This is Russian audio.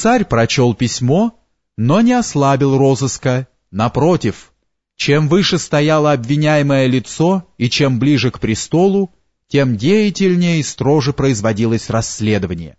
Царь прочел письмо, но не ослабил розыска, напротив, чем выше стояло обвиняемое лицо и чем ближе к престолу, тем деятельнее и строже производилось расследование.